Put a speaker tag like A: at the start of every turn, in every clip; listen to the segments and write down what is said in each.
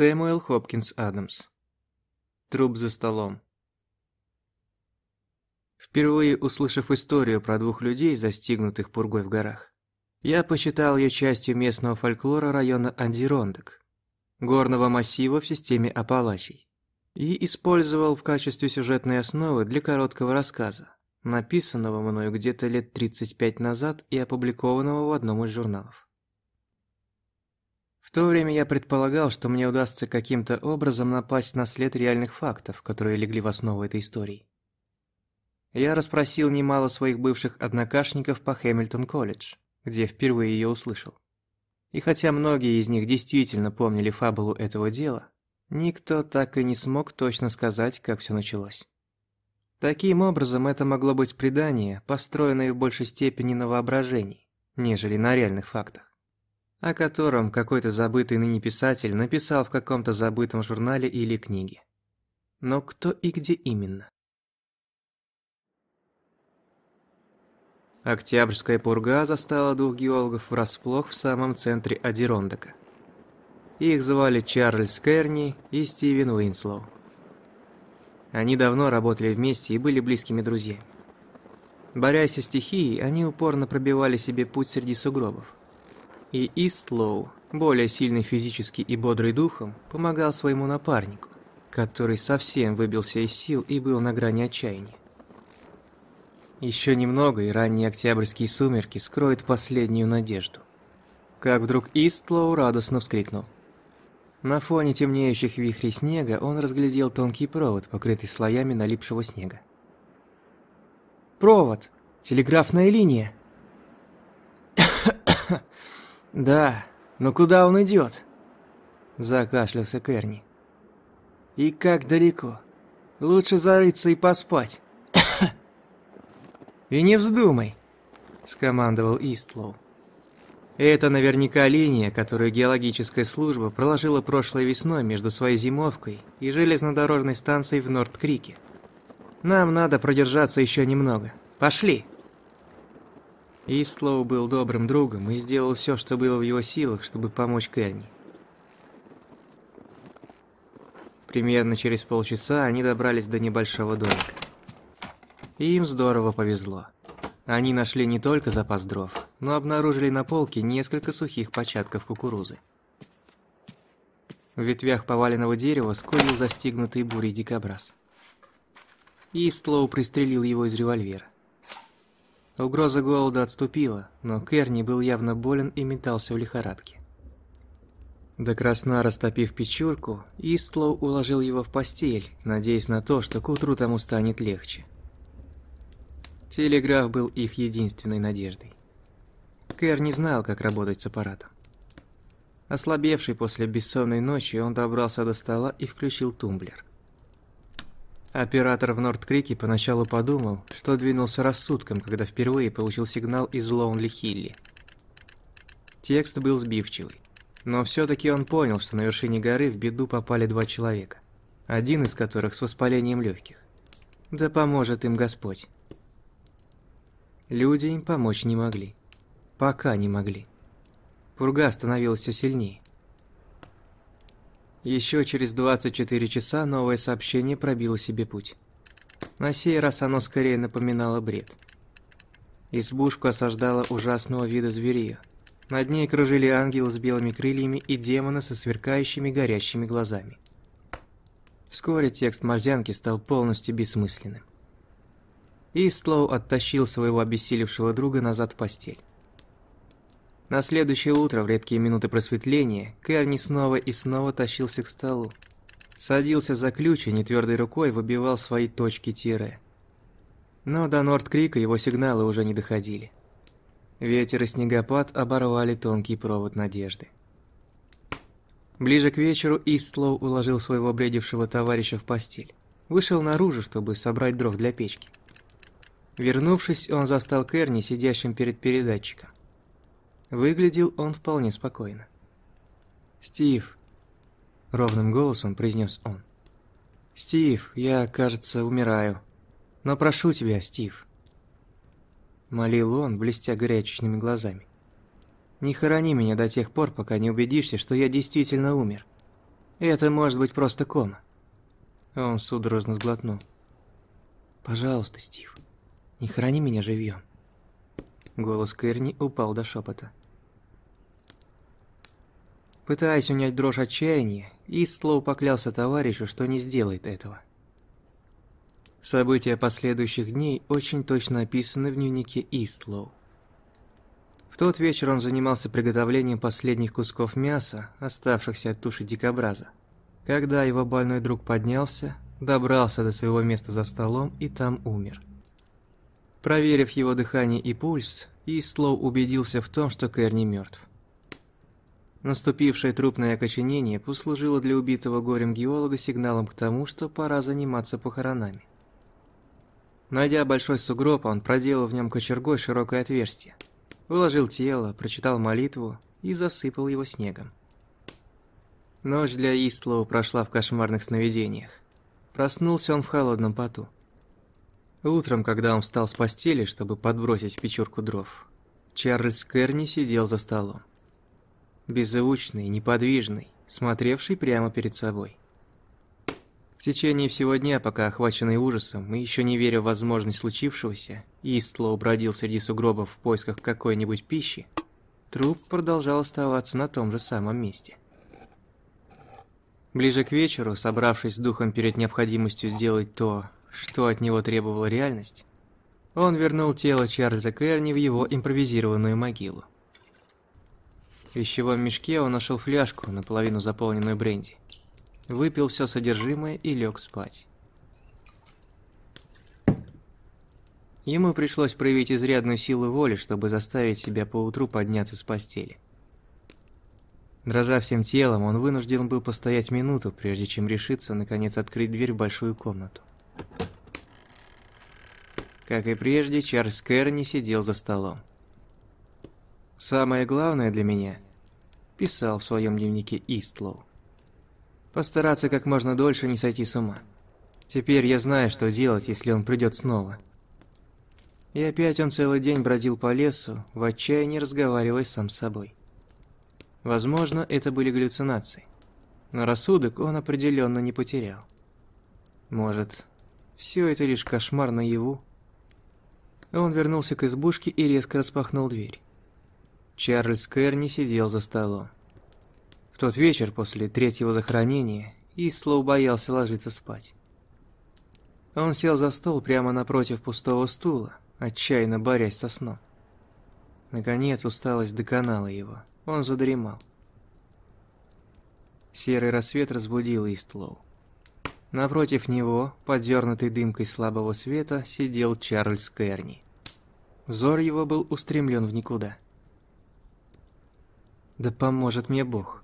A: Сэмуэл Хопкинс Адамс. Труп за столом. Впервые услышав историю про двух людей, застигнутых пургой в горах, я посчитал ее частью местного фольклора района Андирондок, горного массива в системе Апалачей, и использовал в качестве сюжетной основы для короткого рассказа, написанного мною где-то лет 35 назад и опубликованного в одном из журналов. В то время я предполагал, что мне удастся каким-то образом напасть на след реальных фактов, которые легли в основу этой истории. Я расспросил немало своих бывших однокашников по Хэмилтон-колледж, где впервые ее услышал. И хотя многие из них действительно помнили фабулу этого дела, никто так и не смог точно сказать, как все началось. Таким образом, это могло быть предание, построенное в большей степени на воображении, нежели на реальных фактах о котором какой-то забытый ныне писатель написал в каком-то забытом журнале или книге. Но кто и где именно? Октябрьская пурга застала двух геологов врасплох в самом центре Адирондока. Их звали Чарльз Керни и Стивен Уинслоу. Они давно работали вместе и были близкими друзьями. Борясь со стихией, они упорно пробивали себе путь среди сугробов и Истлоу, более сильный физически и бодрый духом, помогал своему напарнику, который совсем выбился из сил и был на грани отчаяния. Еще немного, и ранние октябрьские сумерки скроют последнюю надежду. Как вдруг Истлоу радостно вскрикнул. На фоне темнеющих вихрей снега он разглядел тонкий провод, покрытый слоями налипшего снега. «Провод! Телеграфная линия!» «Да, но куда он идет?» Закашлялся Керни. «И как далеко? Лучше зарыться и поспать». «И не вздумай», — скомандовал Истлоу. Это наверняка линия, которую геологическая служба проложила прошлой весной между своей зимовкой и железнодорожной станцией в Норд-Крике. Нам надо продержаться еще немного. Пошли. Истлоу был добрым другом и сделал все, что было в его силах, чтобы помочь Кэрни. Примерно через полчаса они добрались до небольшого домика. И им здорово повезло. Они нашли не только запас дров, но обнаружили на полке несколько сухих початков кукурузы. В ветвях поваленного дерева скорил застигнутый бурей дикобраз. Истлоу пристрелил его из револьвера. Угроза голода отступила, но Керни был явно болен и метался в лихорадке. До красна растопив печурку, Истлоу уложил его в постель, надеясь на то, что к утру тому станет легче. Телеграф был их единственной надеждой. Кэр не знал, как работать с аппаратом. Ослабевший после бессонной ночи, он добрался до стола и включил тумблер. Оператор в Норд-Крике поначалу подумал, что двинулся рассудком, когда впервые получил сигнал из Лоунли-Хилли. Текст был сбивчивый, но все-таки он понял, что на вершине горы в беду попали два человека, один из которых с воспалением легких. Да поможет им Господь. Люди им помочь не могли. Пока не могли. Пурга становилась все сильнее. Еще через 24 часа новое сообщение пробило себе путь. На сей раз оно скорее напоминало бред. Избушку осаждала ужасного вида зверия. Над ней кружили ангелы с белыми крыльями и демоны со сверкающими горящими глазами. Вскоре текст морзянки стал полностью бессмысленным. Истлоу оттащил своего обессилевшего друга назад в постель. На следующее утро, в редкие минуты просветления, Керни снова и снова тащился к столу. Садился за ключ и нетвердой рукой выбивал свои точки тире. Но до Норд-Крика его сигналы уже не доходили. Ветер и снегопад оборвали тонкий провод надежды. Ближе к вечеру Истлоу уложил своего бредившего товарища в постель. Вышел наружу, чтобы собрать дров для печки. Вернувшись, он застал Керни сидящим перед передатчиком. Выглядел он вполне спокойно. «Стив», — ровным голосом произнес он. «Стив, я, кажется, умираю. Но прошу тебя, Стив». Молил он, блестя горячечными глазами. «Не хорони меня до тех пор, пока не убедишься, что я действительно умер. Это может быть просто кома. Он судорожно сглотнул. Пожалуйста, Стив, не храни меня живьем. Голос Кэрни упал до шепота. Пытаясь унять дрожь отчаяния, Истлоу поклялся товарищу, что не сделает этого. События последующих дней очень точно описаны в дневнике Истлоу. В тот вечер он занимался приготовлением последних кусков мяса, оставшихся от туши дикобраза. Когда его больной друг поднялся, добрался до своего места за столом и там умер. Проверив его дыхание и пульс, Истлоу убедился в том, что Кэрни мертв. Наступившее трупное окоченение послужило для убитого горем геолога сигналом к тому, что пора заниматься похоронами. Найдя большой сугроб, он проделал в нем кочергой широкое отверстие, выложил тело, прочитал молитву и засыпал его снегом. Ночь для Истлоу прошла в кошмарных сновидениях. Проснулся он в холодном поту. Утром, когда он встал с постели, чтобы подбросить в печурку дров, Чарльз Керни сидел за столом. Беззвучный, неподвижный, смотревший прямо перед собой. В течение всего дня, пока охваченный ужасом и еще не веря в возможность случившегося, Истлоу бродил среди сугробов в поисках какой-нибудь пищи, труп продолжал оставаться на том же самом месте. Ближе к вечеру, собравшись с духом перед необходимостью сделать то, что от него требовала реальность, он вернул тело Чарльза Керни в его импровизированную могилу. В вещевом мешке он нашел фляжку, наполовину заполненную бренди выпил все содержимое и лег спать. Ему пришлось проявить изрядную силу воли, чтобы заставить себя поутру подняться с постели. Дрожа всем телом, он вынужден был постоять минуту, прежде чем решиться, наконец, открыть дверь в большую комнату. Как и прежде, Чарльз Кэрни сидел за столом. «Самое главное для меня», – писал в своем дневнике Истлоу, Постараться как можно дольше не сойти с ума. Теперь я знаю, что делать, если он придет снова. И опять он целый день бродил по лесу, в отчаянии разговаривая сам с собой. Возможно, это были галлюцинации. Но рассудок он определенно не потерял. Может, все это лишь кошмар наяву? Он вернулся к избушке и резко распахнул дверь. Чарльз Керни сидел за столом тот вечер после третьего захоронения Ислоу боялся ложиться спать. Он сел за стол прямо напротив пустого стула, отчаянно борясь со сном. Наконец усталость доконала его, он задремал. Серый рассвет разбудил Истлоу. Напротив него, подернутый дымкой слабого света, сидел Чарльз Керни. Взор его был устремлен в никуда. «Да поможет мне Бог»,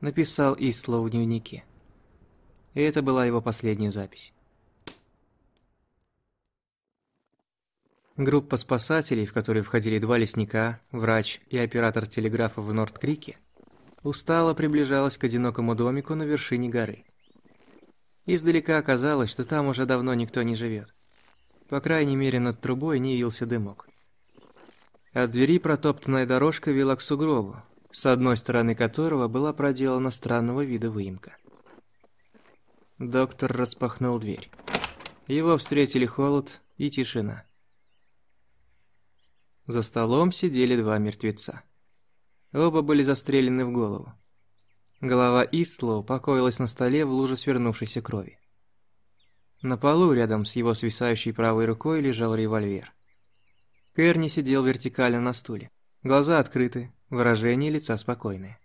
A: написал Исло в дневнике. И это была его последняя запись. Группа спасателей, в которой входили два лесника, врач и оператор телеграфа в Норд-Крике, устало приближалась к одинокому домику на вершине горы. Издалека оказалось, что там уже давно никто не живет. По крайней мере, над трубой не явился дымок. От двери протоптанная дорожка вела к сугробу, с одной стороны которого была проделана странного вида выемка. Доктор распахнул дверь. Его встретили холод и тишина. За столом сидели два мертвеца. Оба были застрелены в голову. Голова Истлоу покоилась на столе в луже свернувшейся крови. На полу рядом с его свисающей правой рукой лежал револьвер. Керни сидел вертикально на стуле. Глаза открыты, Выражение лица спокойное.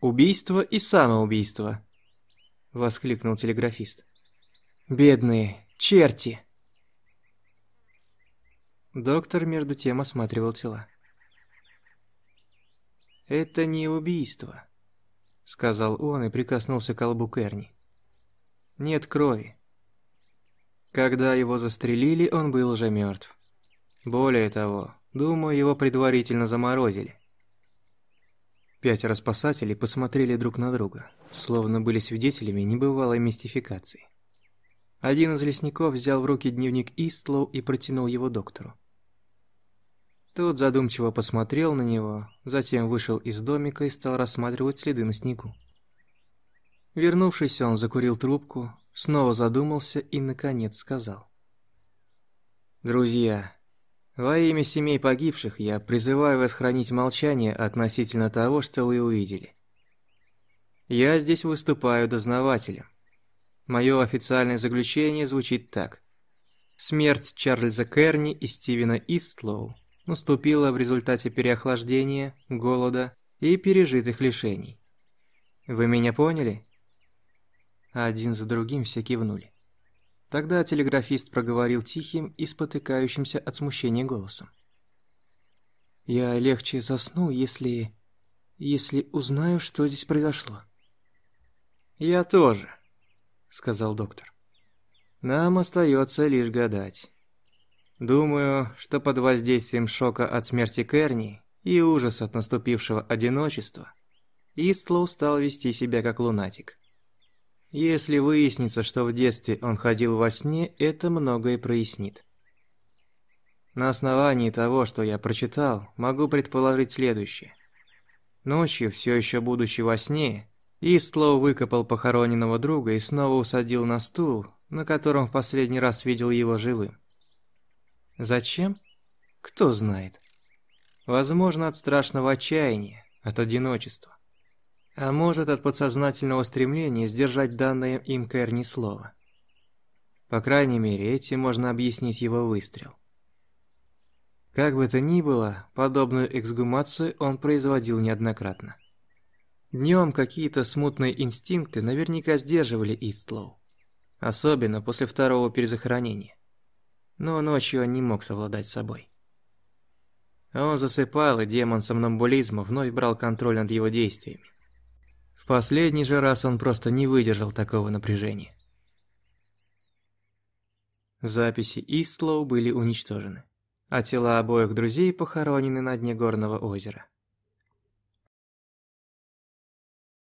A: «Убийство и самоубийство!» — воскликнул телеграфист. «Бедные черти!» Доктор между тем осматривал тела. «Это не убийство», — сказал он и прикоснулся к колбу Керни. «Нет крови. Когда его застрелили, он был уже мертв. Более того, Думаю, его предварительно заморозили. Пятеро спасателей посмотрели друг на друга, словно были свидетелями небывалой мистификации. Один из лесников взял в руки дневник Истлоу и протянул его доктору. Тот задумчиво посмотрел на него, затем вышел из домика и стал рассматривать следы на снегу. Вернувшись, он закурил трубку, снова задумался и, наконец, сказал. «Друзья, во имя семей погибших я призываю вас хранить молчание относительно того, что вы увидели. Я здесь выступаю дознавателем. Мое официальное заключение звучит так. Смерть Чарльза Керни и Стивена Истлоу наступила в результате переохлаждения, голода и пережитых лишений. Вы меня поняли? Один за другим все кивнули. Тогда телеграфист проговорил тихим и спотыкающимся от смущения голосом. «Я легче засну, если... если узнаю, что здесь произошло». «Я тоже», — сказал доктор. «Нам остается лишь гадать. Думаю, что под воздействием шока от смерти Керни и ужаса от наступившего одиночества Истлоу стал вести себя как лунатик. Если выяснится, что в детстве он ходил во сне, это многое прояснит. На основании того, что я прочитал, могу предположить следующее. Ночью, все еще будучи во сне, Истлоу выкопал похороненного друга и снова усадил на стул, на котором в последний раз видел его живым. Зачем? Кто знает. Возможно, от страшного отчаяния, от одиночества. А может, от подсознательного стремления сдержать данное им Кэрни слово. По крайней мере, этим можно объяснить его выстрел. Как бы то ни было, подобную эксгумацию он производил неоднократно. Днем какие-то смутные инстинкты наверняка сдерживали Истлоу. Особенно после второго перезахоронения. Но ночью он не мог совладать с собой. Он засыпал, и демон сомнамбулизма вновь брал контроль над его действиями. Последний же раз он просто не выдержал такого напряжения. Записи Истлоу были уничтожены, а тела обоих друзей похоронены на дне горного озера.